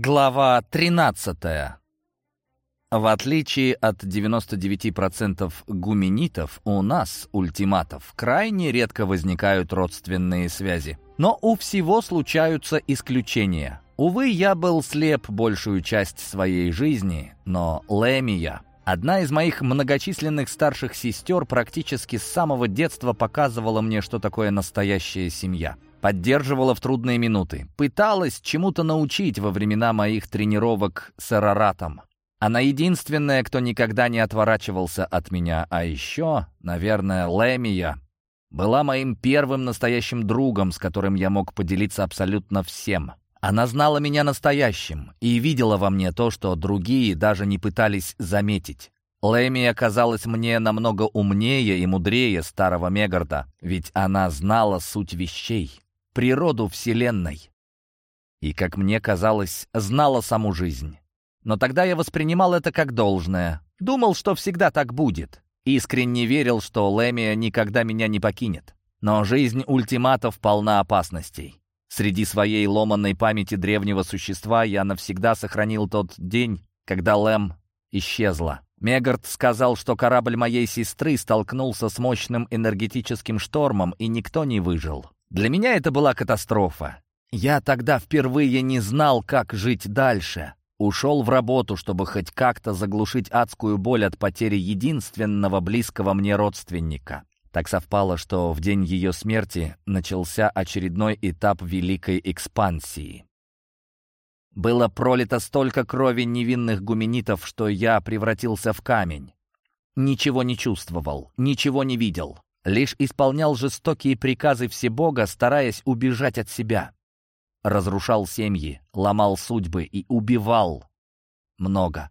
Глава 13. В отличие от 99% гуменитов, у нас, ультиматов, крайне редко возникают родственные связи. Но у всего случаются исключения. Увы, я был слеп большую часть своей жизни, но Лемия, одна из моих многочисленных старших сестер, практически с самого детства показывала мне, что такое настоящая семья – поддерживала в трудные минуты, пыталась чему-то научить во времена моих тренировок с Араратом. Она единственная, кто никогда не отворачивался от меня, а еще, наверное, Лемия была моим первым настоящим другом, с которым я мог поделиться абсолютно всем. Она знала меня настоящим и видела во мне то, что другие даже не пытались заметить. Лэми казалась мне намного умнее и мудрее старого Мегарда, ведь она знала суть вещей природу Вселенной. И, как мне казалось, знала саму жизнь. Но тогда я воспринимал это как должное. Думал, что всегда так будет. Искренне верил, что Лемия никогда меня не покинет. Но жизнь ультиматов полна опасностей. Среди своей ломанной памяти древнего существа я навсегда сохранил тот день, когда Лэм исчезла. Мегард сказал, что корабль моей сестры столкнулся с мощным энергетическим штормом, и никто не выжил. Для меня это была катастрофа. Я тогда впервые не знал, как жить дальше. Ушел в работу, чтобы хоть как-то заглушить адскую боль от потери единственного близкого мне родственника. Так совпало, что в день ее смерти начался очередной этап великой экспансии. Было пролито столько крови невинных гуменитов, что я превратился в камень. Ничего не чувствовал, ничего не видел лишь исполнял жестокие приказы Всебога, стараясь убежать от себя. Разрушал семьи, ломал судьбы и убивал. Много.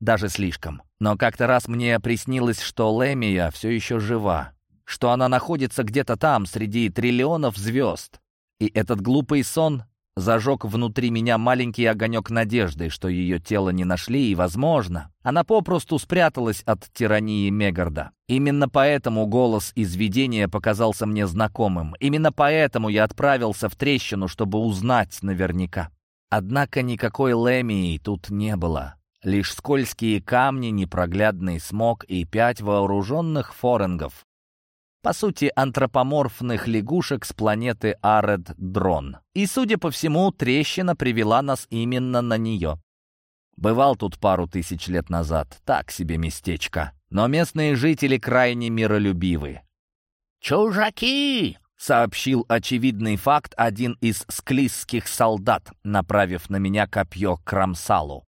Даже слишком. Но как-то раз мне приснилось, что Лемия все еще жива, что она находится где-то там, среди триллионов звезд. И этот глупый сон зажег внутри меня маленький огонек надежды, что ее тело не нашли, и, возможно, она попросту спряталась от тирании Мегарда. Именно поэтому голос из видения показался мне знакомым. Именно поэтому я отправился в трещину, чтобы узнать наверняка. Однако никакой Лемии тут не было. Лишь скользкие камни, непроглядный смог и пять вооруженных форенгов, по сути, антропоморфных лягушек с планеты Аред-Дрон. И, судя по всему, трещина привела нас именно на нее. Бывал тут пару тысяч лет назад, так себе местечко. Но местные жители крайне миролюбивы. «Чужаки!» — сообщил очевидный факт один из склизских солдат, направив на меня копье к Рамсалу.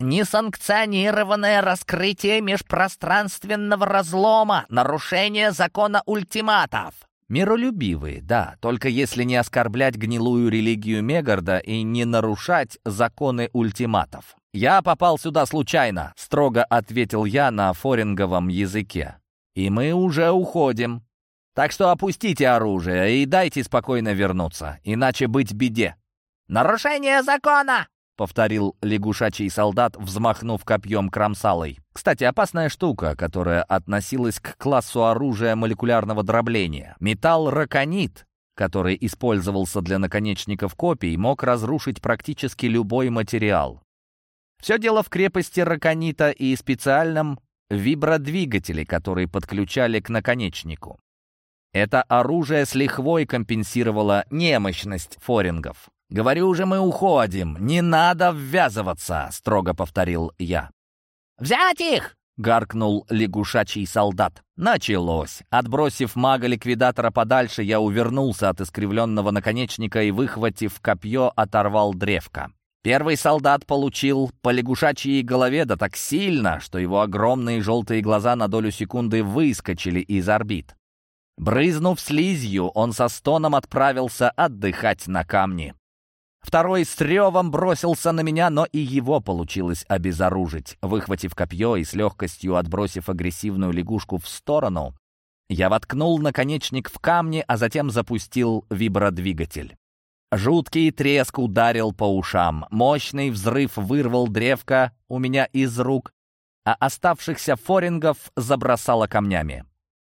Несанкционированное раскрытие межпространственного разлома, нарушение закона ультиматов. Миролюбивые, да, только если не оскорблять гнилую религию Мегарда и не нарушать законы ультиматов. «Я попал сюда случайно», — строго ответил я на форинговом языке. «И мы уже уходим. Так что опустите оружие и дайте спокойно вернуться, иначе быть беде». «Нарушение закона!» Повторил лягушачий солдат, взмахнув копьем кромсалой. Кстати, опасная штука, которая относилась к классу оружия молекулярного дробления. Металл раконит, который использовался для наконечников копий, мог разрушить практически любой материал. Все дело в крепости раконита и специальном вибродвигателе, который подключали к наконечнику. Это оружие с лихвой компенсировало немощность форингов. «Говорю уже, мы уходим. Не надо ввязываться», — строго повторил я. «Взять их!» — гаркнул лягушачий солдат. Началось. Отбросив мага-ликвидатора подальше, я увернулся от искривленного наконечника и, выхватив копье, оторвал древко. Первый солдат получил по лягушачьей голове да так сильно, что его огромные желтые глаза на долю секунды выскочили из орбит. Брызнув слизью, он со стоном отправился отдыхать на камни. Второй с ревом бросился на меня, но и его получилось обезоружить. Выхватив копье и с легкостью отбросив агрессивную лягушку в сторону, я воткнул наконечник в камни, а затем запустил вибродвигатель. Жуткий треск ударил по ушам. Мощный взрыв вырвал древко у меня из рук, а оставшихся форингов забросало камнями.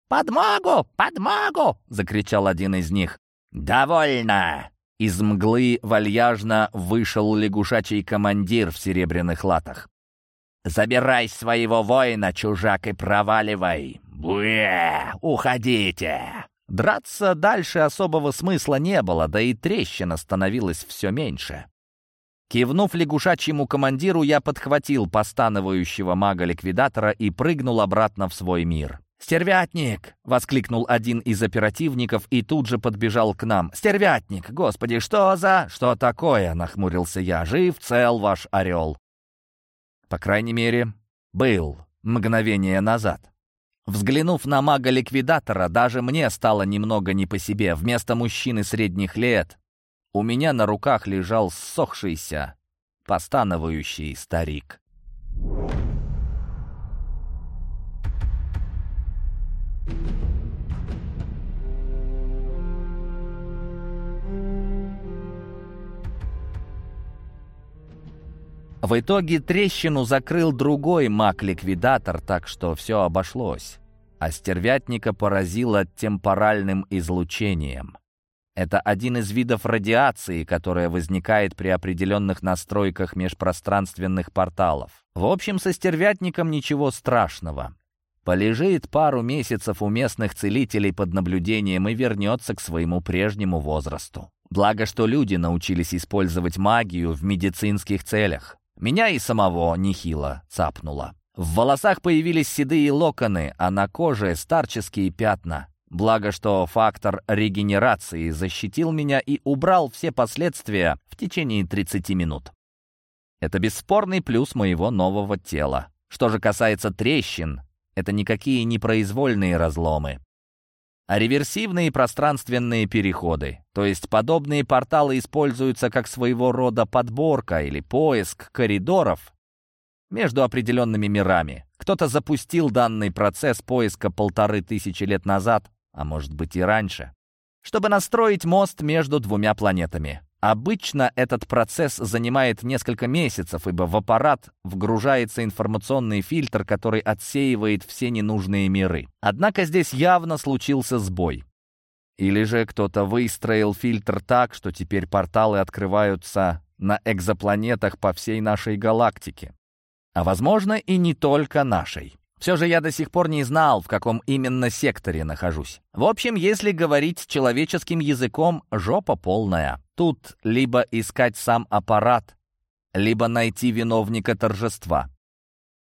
«Подмогу! Подмогу!» — закричал один из них. «Довольно!» Из мглы вальяжно вышел лягушачий командир в серебряных латах. «Забирай своего воина, чужак, и проваливай! Буэ! Уходите!» Драться дальше особого смысла не было, да и трещина становилась все меньше. Кивнув лягушачьему командиру, я подхватил постановающего мага-ликвидатора и прыгнул обратно в свой мир. «Стервятник!» — воскликнул один из оперативников и тут же подбежал к нам. «Стервятник! Господи, что за...» «Что такое?» — нахмурился я. «Жив, цел ваш орел!» По крайней мере, был мгновение назад. Взглянув на мага-ликвидатора, даже мне стало немного не по себе. Вместо мужчины средних лет у меня на руках лежал ссохшийся, постановающий старик. В итоге трещину закрыл другой маг-ликвидатор, так что все обошлось. А стервятника поразило темпоральным излучением. Это один из видов радиации, которая возникает при определенных настройках межпространственных порталов. В общем, со стервятником ничего страшного. Полежит пару месяцев у местных целителей под наблюдением и вернется к своему прежнему возрасту. Благо, что люди научились использовать магию в медицинских целях. Меня и самого нехило цапнуло. В волосах появились седые локоны, а на коже старческие пятна. Благо, что фактор регенерации защитил меня и убрал все последствия в течение 30 минут. Это бесспорный плюс моего нового тела. Что же касается трещин, это никакие не произвольные разломы, а реверсивные пространственные переходы. То есть подобные порталы используются как своего рода подборка или поиск коридоров между определенными мирами. Кто-то запустил данный процесс поиска полторы тысячи лет назад, а может быть и раньше, чтобы настроить мост между двумя планетами. Обычно этот процесс занимает несколько месяцев, ибо в аппарат вгружается информационный фильтр, который отсеивает все ненужные миры. Однако здесь явно случился сбой. Или же кто-то выстроил фильтр так, что теперь порталы открываются на экзопланетах по всей нашей галактике. А возможно и не только нашей. Все же я до сих пор не знал, в каком именно секторе нахожусь. В общем, если говорить человеческим языком, жопа полная. Тут либо искать сам аппарат, либо найти виновника торжества.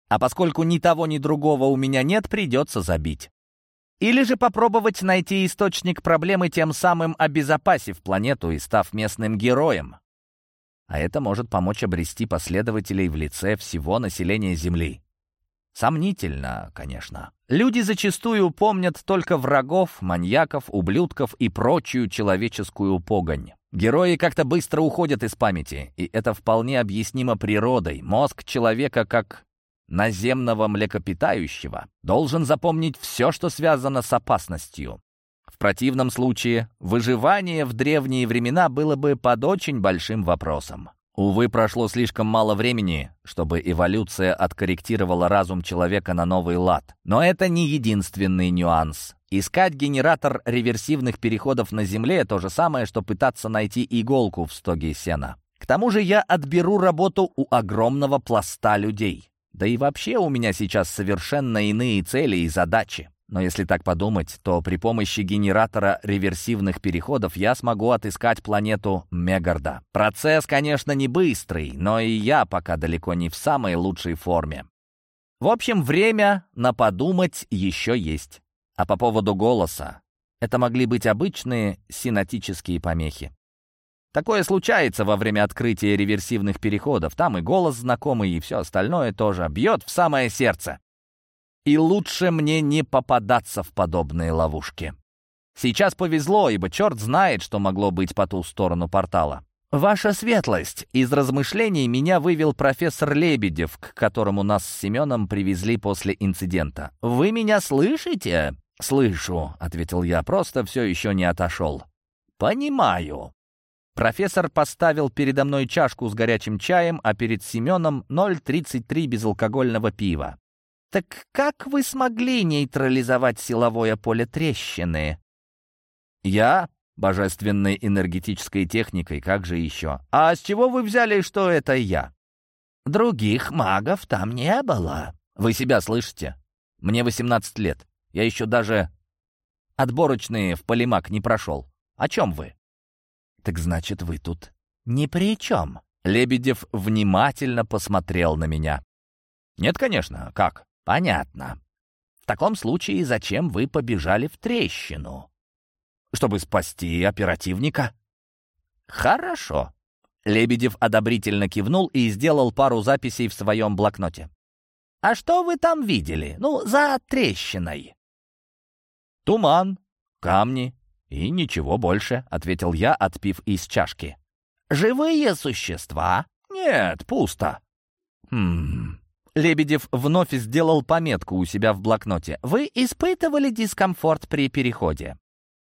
А поскольку ни того, ни другого у меня нет, придется забить. Или же попробовать найти источник проблемы, тем самым обезопасив планету и став местным героем. А это может помочь обрести последователей в лице всего населения Земли. Сомнительно, конечно. Люди зачастую помнят только врагов, маньяков, ублюдков и прочую человеческую погонь. Герои как-то быстро уходят из памяти, и это вполне объяснимо природой. Мозг человека, как наземного млекопитающего, должен запомнить все, что связано с опасностью. В противном случае выживание в древние времена было бы под очень большим вопросом. Увы, прошло слишком мало времени, чтобы эволюция откорректировала разум человека на новый лад. Но это не единственный нюанс. Искать генератор реверсивных переходов на Земле — то же самое, что пытаться найти иголку в стоге сена. К тому же я отберу работу у огромного пласта людей. Да и вообще у меня сейчас совершенно иные цели и задачи. Но если так подумать, то при помощи генератора реверсивных переходов я смогу отыскать планету Мегарда. Процесс, конечно, не быстрый, но и я пока далеко не в самой лучшей форме. В общем, время на подумать еще есть. А по поводу голоса, это могли быть обычные синатические помехи. Такое случается во время открытия реверсивных переходов. Там и голос знакомый, и все остальное тоже бьет в самое сердце. И лучше мне не попадаться в подобные ловушки. Сейчас повезло, ибо черт знает, что могло быть по ту сторону портала. «Ваша светлость!» Из размышлений меня вывел профессор Лебедев, к которому нас с Семеном привезли после инцидента. «Вы меня слышите?» «Слышу», — ответил я, — «просто все еще не отошел». «Понимаю». Профессор поставил передо мной чашку с горячим чаем, а перед Семеном 0,33 безалкогольного пива. Так как вы смогли нейтрализовать силовое поле трещины? Я Божественной энергетической техникой, как же еще? А с чего вы взяли, что это я? Других магов там не было. Вы себя слышите? Мне 18 лет. Я еще даже отборочные в полимак не прошел. О чем вы? Так значит, вы тут ни при чем. Лебедев внимательно посмотрел на меня. Нет, конечно. Как? Понятно. В таком случае зачем вы побежали в трещину? чтобы спасти оперативника». «Хорошо». Лебедев одобрительно кивнул и сделал пару записей в своем блокноте. «А что вы там видели? Ну, за трещиной?» «Туман, камни и ничего больше», — ответил я, отпив из чашки. «Живые существа?» «Нет, пусто». «Хм...» Лебедев вновь сделал пометку у себя в блокноте. «Вы испытывали дискомфорт при переходе?»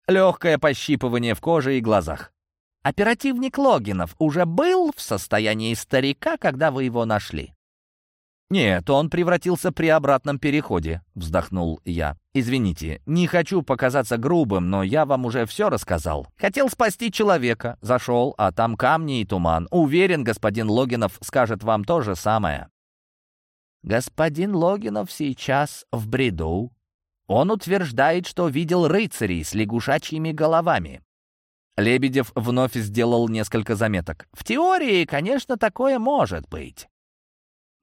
Легкое пощипывание в коже и глазах. Оперативник Логинов уже был в состоянии старика, когда вы его нашли? «Нет, он превратился при обратном переходе», — вздохнул я. «Извините, не хочу показаться грубым, но я вам уже все рассказал. Хотел спасти человека, зашел, а там камни и туман. Уверен, господин Логинов скажет вам то же самое». «Господин Логинов сейчас в бреду», он утверждает, что видел рыцарей с лягушачьими головами. Лебедев вновь сделал несколько заметок. В теории, конечно, такое может быть.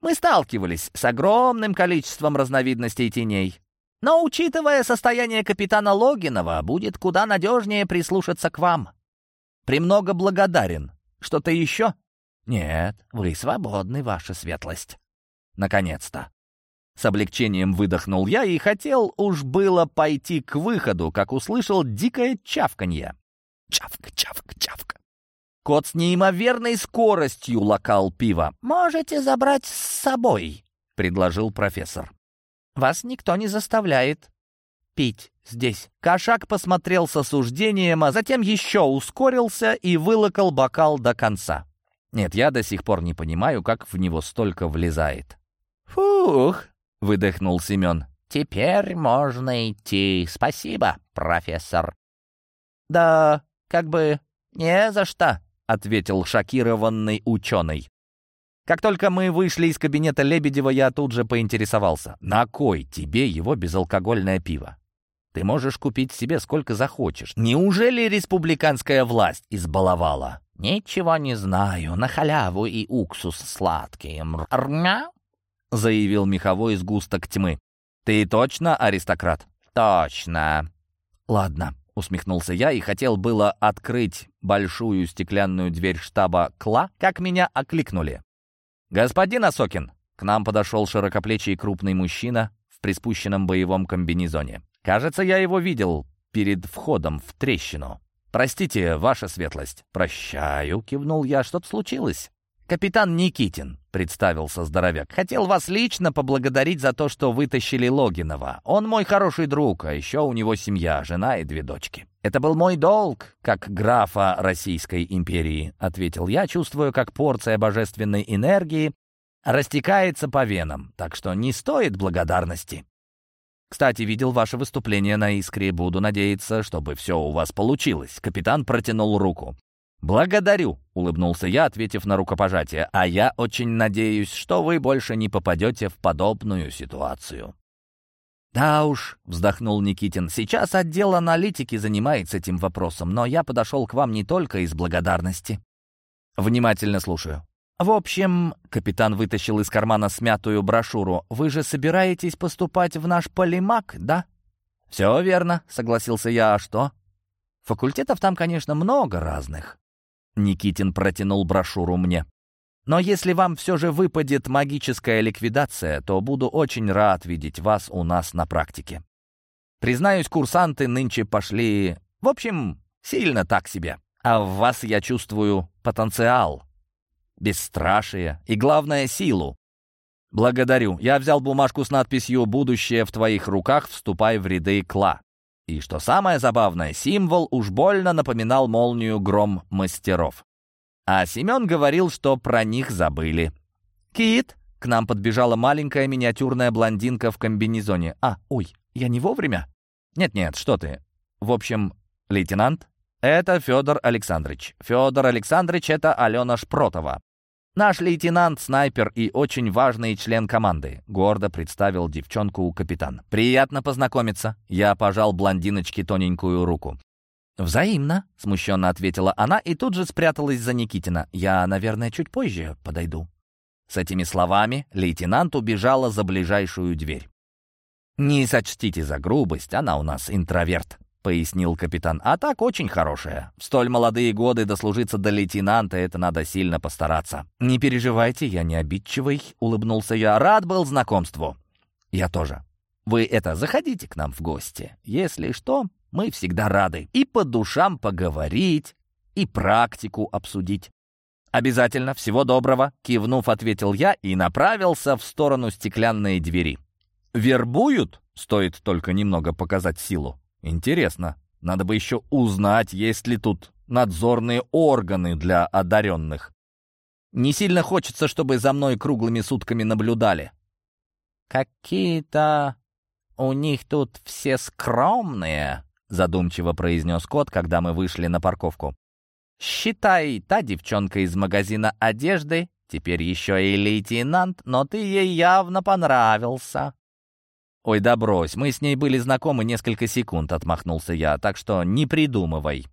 Мы сталкивались с огромным количеством разновидностей теней. Но, учитывая состояние капитана Логинова, будет куда надежнее прислушаться к вам. Премного благодарен. Что-то еще? Нет, вы свободны, ваша светлость. Наконец-то. С облегчением выдохнул я и хотел уж было пойти к выходу, как услышал дикое чавканье. Чавка, чавка, чавка. Кот с неимоверной скоростью локал пиво. «Можете забрать с собой», — предложил профессор. «Вас никто не заставляет пить здесь». Кошак посмотрел с осуждением, а затем еще ускорился и вылокал бокал до конца. Нет, я до сих пор не понимаю, как в него столько влезает. «Фух!» — выдохнул Семен. «Теперь можно идти. Спасибо, профессор». «Да, как бы не за что», — ответил шокированный ученый. Как только мы вышли из кабинета Лебедева, я тут же поинтересовался. «На кой тебе его безалкогольное пиво? Ты можешь купить себе сколько захочешь. Неужели республиканская власть избаловала?» «Ничего не знаю. На халяву и уксус сладкий. Рня?» — заявил меховой сгусток тьмы. «Ты точно аристократ?» «Точно». «Ладно», — усмехнулся я и хотел было открыть большую стеклянную дверь штаба Кла, как меня окликнули. «Господин Осокин!» К нам подошел широкоплечий крупный мужчина в приспущенном боевом комбинезоне. «Кажется, я его видел перед входом в трещину». «Простите, ваша светлость». «Прощаю», — кивнул я. «Что-то случилось?» «Капитан Никитин», — представился здоровяк, — «хотел вас лично поблагодарить за то, что вытащили Логинова. Он мой хороший друг, а еще у него семья, жена и две дочки». «Это был мой долг, как графа Российской империи», — ответил я, чувствую, как порция божественной энергии растекается по венам, так что не стоит благодарности. «Кстати, видел ваше выступление на «Искре». Буду надеяться, чтобы все у вас получилось». Капитан протянул руку. «Благодарю», — улыбнулся я, ответив на рукопожатие, «а я очень надеюсь, что вы больше не попадете в подобную ситуацию». «Да уж», — вздохнул Никитин, — «сейчас отдел аналитики занимается этим вопросом, но я подошел к вам не только из благодарности». «Внимательно слушаю». «В общем», — капитан вытащил из кармана смятую брошюру, «вы же собираетесь поступать в наш полимак, да?» «Все верно», — согласился я, «а что?» «Факультетов там, конечно, много разных. Никитин протянул брошюру мне. Но если вам все же выпадет магическая ликвидация, то буду очень рад видеть вас у нас на практике. Признаюсь, курсанты нынче пошли, в общем, сильно так себе. А в вас я чувствую потенциал, бесстрашие и, главное, силу. Благодарю. Я взял бумажку с надписью «Будущее в твоих руках, вступай в ряды Кла». И что самое забавное, символ уж больно напоминал молнию гром мастеров. А Семен говорил, что про них забыли. «Кит!» — к нам подбежала маленькая миниатюрная блондинка в комбинезоне. «А, ой, я не вовремя?» «Нет-нет, что ты. В общем, лейтенант?» Это Федор Александрович. Федор Александрович — это Алена Шпротова. Наш лейтенант, снайпер и очень важный член команды. Гордо представил девчонку капитан. Приятно познакомиться. Я пожал блондиночке тоненькую руку. «Взаимно», — смущенно ответила она и тут же спряталась за Никитина. «Я, наверное, чуть позже подойду». С этими словами лейтенант убежала за ближайшую дверь. «Не сочтите за грубость, она у нас интроверт», — пояснил капитан. «А так очень хорошая. В столь молодые годы дослужиться до лейтенанта — это надо сильно постараться». «Не переживайте, я не обидчивый», — улыбнулся я. «Рад был знакомству». «Я тоже. Вы это, заходите к нам в гости. Если что, мы всегда рады. И по душам поговорить, и практику обсудить». «Обязательно, всего доброго», — кивнув, ответил я и направился в сторону стеклянной двери. «Вербуют?» — стоит только немного показать силу. «Интересно. Надо бы еще узнать, есть ли тут надзорные органы для одаренных. Не сильно хочется, чтобы за мной круглыми сутками наблюдали». «Какие-то у них тут все скромные», — задумчиво произнес кот, когда мы вышли на парковку. Считай, та девчонка из магазина одежды, теперь еще и лейтенант, но ты ей явно понравился». «Ой, да брось, мы с ней были знакомы несколько секунд», — отмахнулся я, «так что не придумывай».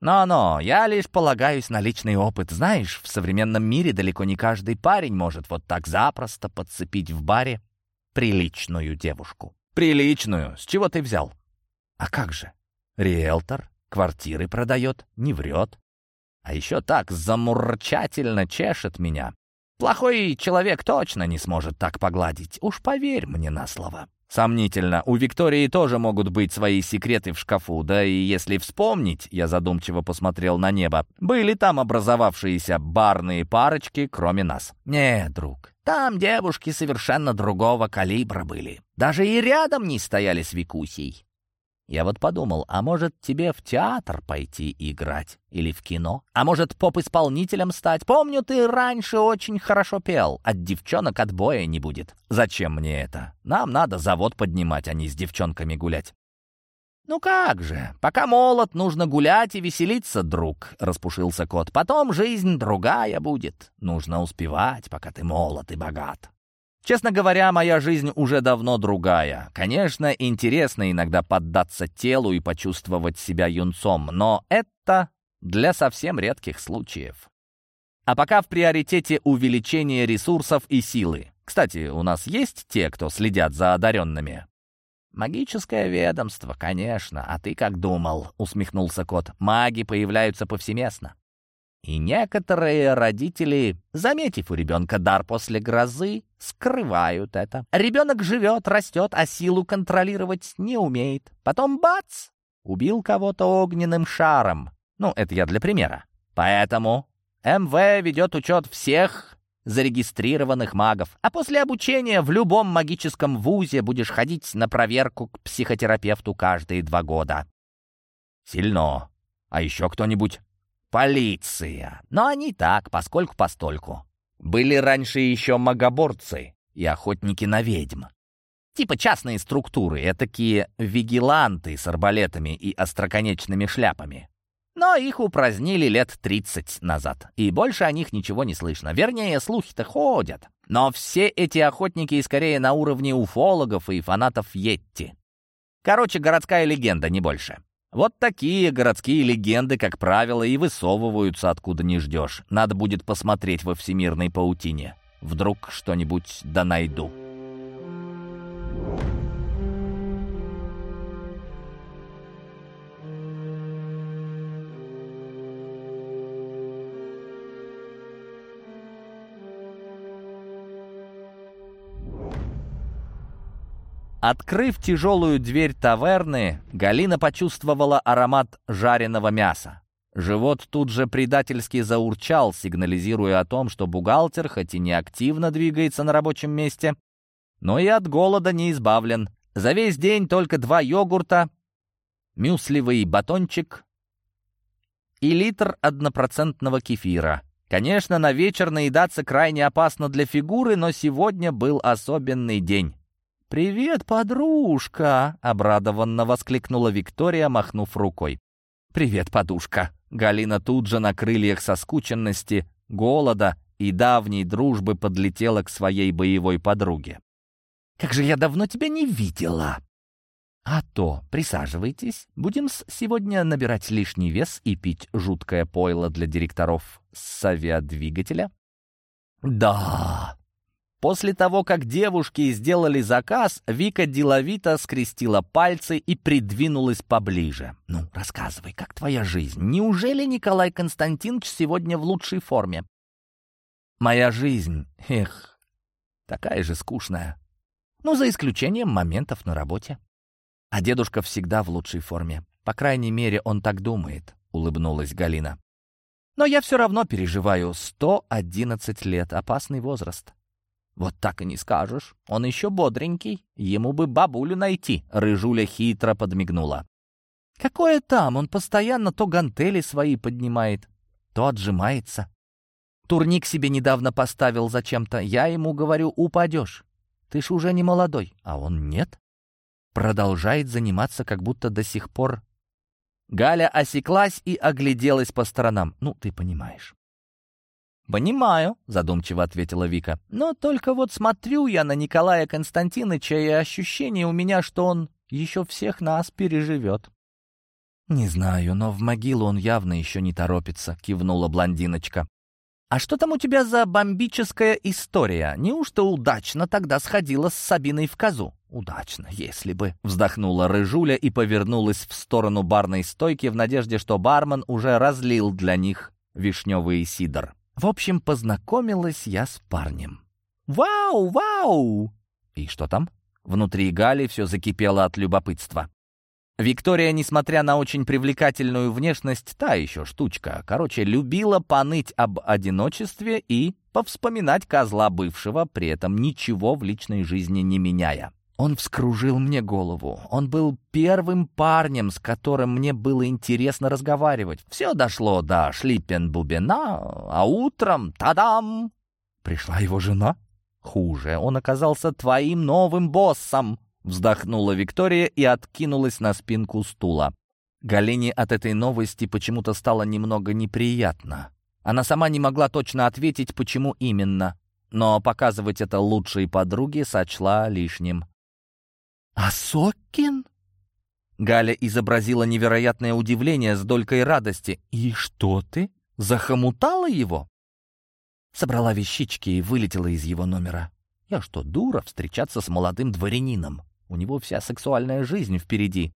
«Но-но, я лишь полагаюсь на личный опыт. Знаешь, в современном мире далеко не каждый парень может вот так запросто подцепить в баре приличную девушку». «Приличную? С чего ты взял?» «А как же? Риэлтор, квартиры продает, не врет. А еще так замурчательно чешет меня. Плохой человек точно не сможет так погладить. Уж поверь мне на слово. Сомнительно. У Виктории тоже могут быть свои секреты в шкафу. Да и если вспомнить, я задумчиво посмотрел на небо, были там образовавшиеся барные парочки, кроме нас. Не, друг, там девушки совершенно другого калибра были. Даже и рядом не стояли с Викусей. Я вот подумал, а может тебе в театр пойти играть? Или в кино? А может поп-исполнителем стать? Помню, ты раньше очень хорошо пел. От девчонок отбоя не будет. Зачем мне это? Нам надо завод поднимать, а не с девчонками гулять. «Ну как же, пока молод, нужно гулять и веселиться, друг», — распушился кот. «Потом жизнь другая будет. Нужно успевать, пока ты молод и богат». Честно говоря, моя жизнь уже давно другая. Конечно, интересно иногда поддаться телу и почувствовать себя юнцом, но это для совсем редких случаев. А пока в приоритете увеличение ресурсов и силы. Кстати, у нас есть те, кто следят за одаренными? «Магическое ведомство, конечно. А ты как думал?» — усмехнулся кот. «Маги появляются повсеместно. И некоторые родители, заметив у ребенка дар после грозы, скрывают это. Ребенок живет, растет, а силу контролировать не умеет. Потом бац! Убил кого-то огненным шаром. Ну, это я для примера. Поэтому МВ ведет учет всех зарегистрированных магов. А после обучения в любом магическом вузе будешь ходить на проверку к психотерапевту каждые два года. Сильно. А еще кто-нибудь? Полиция. Но они так, поскольку-постольку. Были раньше еще магоборцы и охотники на ведьм. Типа частные структуры, такие вигиланты с арбалетами и остроконечными шляпами. Но их упразднили лет 30 назад, и больше о них ничего не слышно. Вернее, слухи-то ходят. Но все эти охотники скорее на уровне уфологов и фанатов Йетти. Короче, городская легенда, не больше. Вот такие городские легенды, как правило, и высовываются откуда не ждешь. Надо будет посмотреть во всемирной паутине. Вдруг что-нибудь да найду. Открыв тяжелую дверь таверны, Галина почувствовала аромат жареного мяса. Живот тут же предательски заурчал, сигнализируя о том, что бухгалтер, хоть и не активно двигается на рабочем месте, но и от голода не избавлен. За весь день только два йогурта, мюсливый батончик и литр однопроцентного кефира. Конечно, на вечер наедаться крайне опасно для фигуры, но сегодня был особенный день. «Привет, подружка!» — обрадованно воскликнула Виктория, махнув рукой. «Привет, подушка!» Галина тут же на крыльях соскученности, голода и давней дружбы подлетела к своей боевой подруге. «Как же я давно тебя не видела!» «А то, присаживайтесь. Будем сегодня набирать лишний вес и пить жуткое пойло для директоров с авиадвигателя?» «Да!» После того, как девушки сделали заказ, Вика деловито скрестила пальцы и придвинулась поближе. «Ну, рассказывай, как твоя жизнь? Неужели Николай Константинович сегодня в лучшей форме?» «Моя жизнь, эх, такая же скучная. Ну, за исключением моментов на работе». А дедушка всегда в лучшей форме. По крайней мере, он так думает», — улыбнулась Галина. «Но я все равно переживаю. 111 лет — опасный возраст». «Вот так и не скажешь. Он еще бодренький. Ему бы бабулю найти», — Рыжуля хитро подмигнула. «Какое там? Он постоянно то гантели свои поднимает, то отжимается. Турник себе недавно поставил зачем-то. Я ему говорю, упадешь. Ты ж уже не молодой. А он нет продолжает заниматься, как будто до сих пор... Галя осеклась и огляделась по сторонам. Ну, ты понимаешь. «Понимаю», — задумчиво ответила Вика. «Но только вот смотрю я на Николая Константиновича, и ощущение у меня, что он еще всех нас переживет». «Не знаю, но в могилу он явно еще не торопится», — кивнула блондиночка. «А что там у тебя за бомбическая история? Неужто удачно тогда сходила с Сабиной в козу?» «Удачно, если бы», — вздохнула Рыжуля и повернулась в сторону барной стойки в надежде, что бармен уже разлил для них вишневый сидр. В общем, познакомилась я с парнем. «Вау, вау!» «И что там?» Внутри Гали все закипело от любопытства. Виктория, несмотря на очень привлекательную внешность, та еще штучка. Короче, любила поныть об одиночестве и повспоминать козла бывшего, при этом ничего в личной жизни не меняя. Он вскружил мне голову. Он был первым парнем, с которым мне было интересно разговаривать. Все дошло до шлиппен-бубена, а утром, тадам, пришла его жена. Хуже, он оказался твоим новым боссом. Вздохнула Виктория и откинулась на спинку стула. Галине от этой новости почему-то стало немного неприятно. Она сама не могла точно ответить, почему именно, но показывать это лучшей подруге сочла лишним. «А Сокин?» Галя изобразила невероятное удивление с долькой радости. «И что ты? Захомутала его?» Собрала вещички и вылетела из его номера. «Я что, дура, встречаться с молодым дворянином?» У него вся сексуальная жизнь впереди.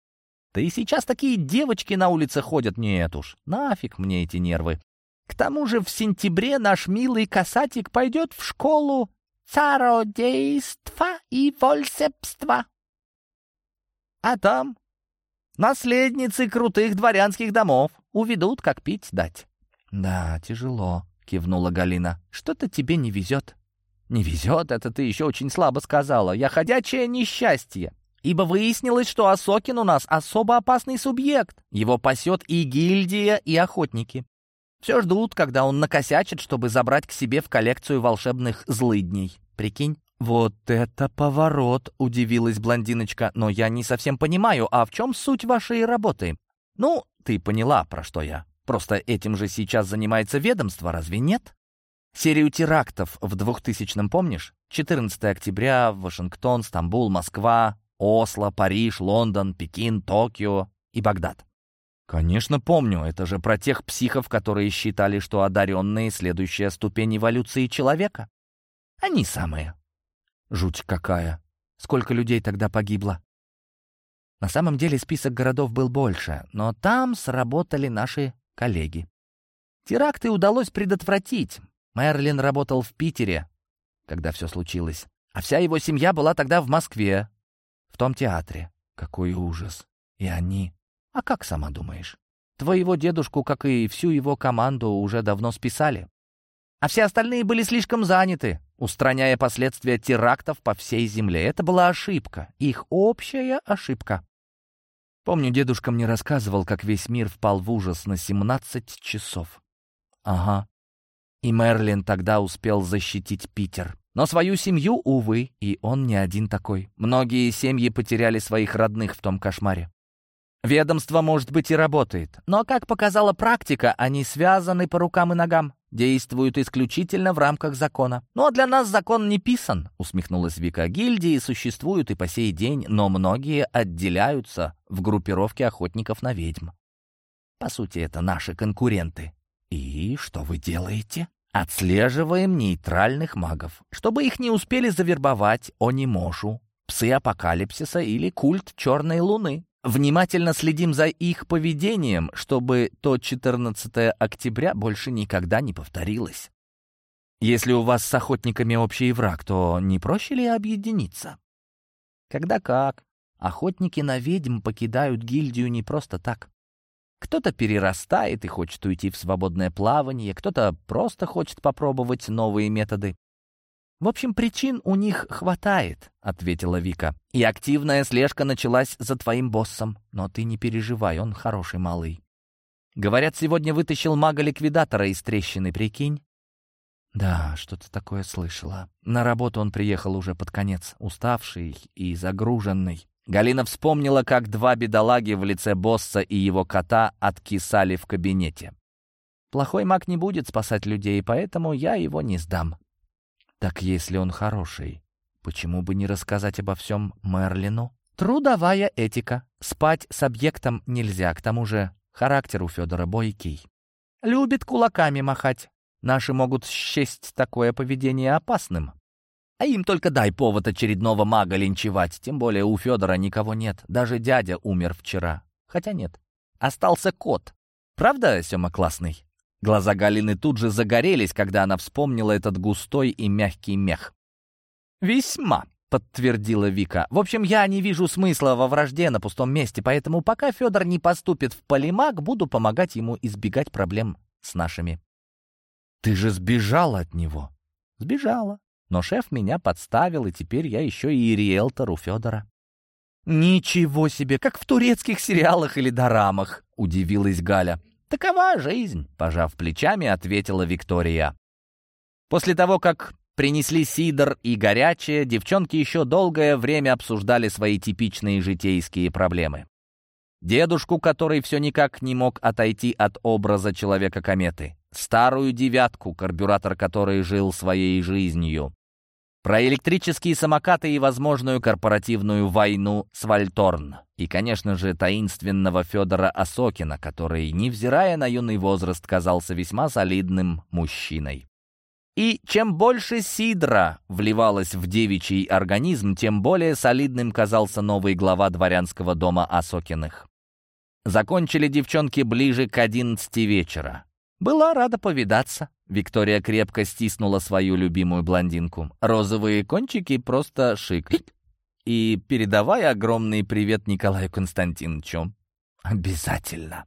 Да и сейчас такие девочки на улице ходят. Нет уж, нафиг мне эти нервы. К тому же в сентябре наш милый касатик пойдет в школу цародейства и вольсепства. А там наследницы крутых дворянских домов уведут, как пить дать. «Да, тяжело», — кивнула Галина. «Что-то тебе не везет». «Не везет, это ты еще очень слабо сказала. Я ходячее несчастье. Ибо выяснилось, что Осокин у нас особо опасный субъект. Его пасет и гильдия, и охотники. Все ждут, когда он накосячит, чтобы забрать к себе в коллекцию волшебных злыдней. Прикинь?» «Вот это поворот!» — удивилась блондиночка. «Но я не совсем понимаю, а в чем суть вашей работы?» «Ну, ты поняла, про что я. Просто этим же сейчас занимается ведомство, разве нет?» Серию терактов в 2000-м помнишь? 14 октября, Вашингтон, Стамбул, Москва, Осло, Париж, Лондон, Пекин, Токио и Багдад. Конечно, помню. Это же про тех психов, которые считали, что одаренные — следующая ступень эволюции человека. Они самые. Жуть какая. Сколько людей тогда погибло? На самом деле список городов был больше, но там сработали наши коллеги. Теракты удалось предотвратить. Мерлин работал в Питере, когда все случилось. А вся его семья была тогда в Москве, в том театре. Какой ужас. И они... А как сама думаешь? Твоего дедушку, как и всю его команду, уже давно списали. А все остальные были слишком заняты, устраняя последствия терактов по всей земле. Это была ошибка. Их общая ошибка. Помню, дедушка мне рассказывал, как весь мир впал в ужас на 17 часов. Ага, и Мерлин тогда успел защитить Питер. Но свою семью, увы, и он не один такой. Многие семьи потеряли своих родных в том кошмаре. Ведомство, может быть, и работает, но, как показала практика, они связаны по рукам и ногам, действуют исключительно в рамках закона. Ну а для нас закон не писан, усмехнулась Вика. Гильдии существуют и по сей день, но многие отделяются в группировке охотников на ведьм. По сути, это наши конкуренты. И что вы делаете? Отслеживаем нейтральных магов, чтобы их не успели завербовать Онимошу, псы апокалипсиса или культ черной луны. Внимательно следим за их поведением, чтобы то 14 октября больше никогда не повторилось. Если у вас с охотниками общий враг, то не проще ли объединиться? Когда как. Охотники на ведьм покидают гильдию не просто так. Кто-то перерастает и хочет уйти в свободное плавание, кто-то просто хочет попробовать новые методы. «В общем, причин у них хватает», — ответила Вика. «И активная слежка началась за твоим боссом. Но ты не переживай, он хороший малый. Говорят, сегодня вытащил мага-ликвидатора из трещины, прикинь?» «Да, что-то такое слышала. На работу он приехал уже под конец, уставший и загруженный». Галина вспомнила, как два бедолаги в лице босса и его кота откисали в кабинете. «Плохой маг не будет спасать людей, поэтому я его не сдам». Так если он хороший, почему бы не рассказать обо всем Мерлину? Трудовая этика. Спать с объектом нельзя, к тому же характер у Федора бойкий. Любит кулаками махать. Наши могут счесть такое поведение опасным. А им только дай повод очередного мага линчевать, тем более у Федора никого нет. Даже дядя умер вчера. Хотя нет, остался кот. Правда, Сема классный? Глаза Галины тут же загорелись, когда она вспомнила этот густой и мягкий мех. «Весьма», — подтвердила Вика. «В общем, я не вижу смысла во вражде на пустом месте, поэтому пока Федор не поступит в полимаг, буду помогать ему избегать проблем с нашими». «Ты же сбежала от него». «Сбежала. Но шеф меня подставил, и теперь я еще и риэлтор у Федора». «Ничего себе, как в турецких сериалах или дорамах!» — удивилась Галя. «Такова жизнь», — пожав плечами, ответила Виктория. После того, как принесли сидр и горячее, девчонки еще долгое время обсуждали свои типичные житейские проблемы. Дедушку, который все никак не мог отойти от образа человека-кометы. Старую девятку, карбюратор которой жил своей жизнью. Про электрические самокаты и возможную корпоративную войну с Вальторн. И, конечно же, таинственного Федора Осокина, который, невзирая на юный возраст, казался весьма солидным мужчиной. И чем больше сидра вливалось в девичий организм, тем более солидным казался новый глава дворянского дома Осокиных. Закончили девчонки ближе к одиннадцати вечера. Была рада повидаться. Виктория крепко стиснула свою любимую блондинку. Розовые кончики просто шик. И передавай огромный привет Николаю Константиновичу. Обязательно.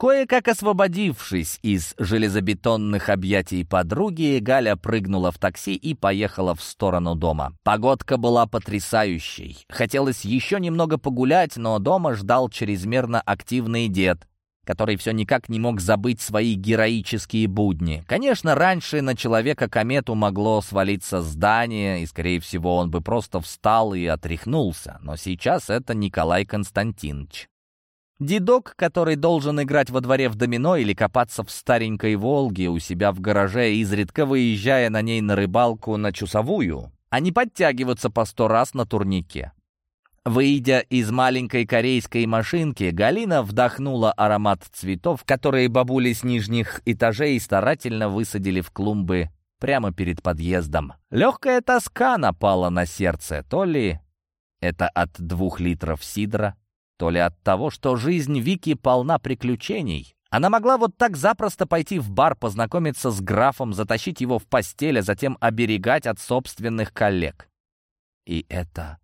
Кое-как освободившись из железобетонных объятий подруги, Галя прыгнула в такси и поехала в сторону дома. Погодка была потрясающей. Хотелось еще немного погулять, но дома ждал чрезмерно активный дед, который все никак не мог забыть свои героические будни. Конечно, раньше на человека-комету могло свалиться здание, и, скорее всего, он бы просто встал и отряхнулся. Но сейчас это Николай Константинович. Дедок, который должен играть во дворе в домино или копаться в старенькой «Волге» у себя в гараже, изредка выезжая на ней на рыбалку на часовую, а не подтягиваться по сто раз на турнике. Выйдя из маленькой корейской машинки, Галина вдохнула аромат цветов, которые бабули с нижних этажей старательно высадили в клумбы прямо перед подъездом. Легкая тоска напала на сердце, то ли это от двух литров сидра, то ли от того, что жизнь Вики полна приключений. Она могла вот так запросто пойти в бар, познакомиться с графом, затащить его в постель, а затем оберегать от собственных коллег. И это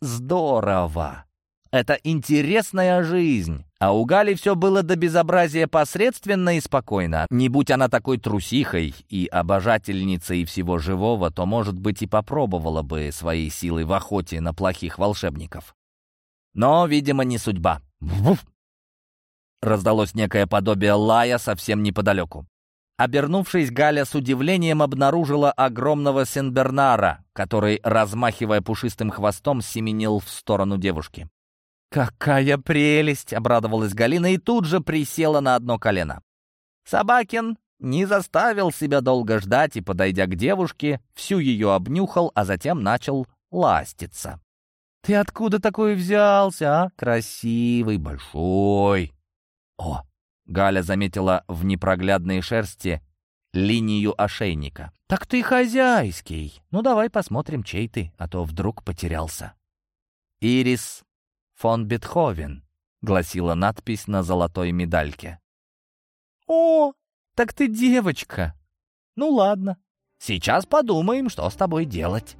Здорово! Это интересная жизнь. А у Гали все было до безобразия посредственно и спокойно. Не будь она такой трусихой и обожательницей всего живого, то, может быть, и попробовала бы свои силы в охоте на плохих волшебников. Но, видимо, не судьба. Раздалось некое подобие лая совсем неподалеку. Обернувшись, Галя с удивлением обнаружила огромного Сенбернара, который, размахивая пушистым хвостом, семенил в сторону девушки. «Какая прелесть!» — обрадовалась Галина и тут же присела на одно колено. Собакин не заставил себя долго ждать и, подойдя к девушке, всю ее обнюхал, а затем начал ластиться. «Ты откуда такой взялся, а? Красивый, большой!» «О!» — Галя заметила в непроглядной шерсти линию ошейника. «Так ты хозяйский! Ну давай посмотрим, чей ты, а то вдруг потерялся». «Ирис фон Бетховен», — гласила надпись на золотой медальке. «О, так ты девочка! Ну ладно, сейчас подумаем, что с тобой делать».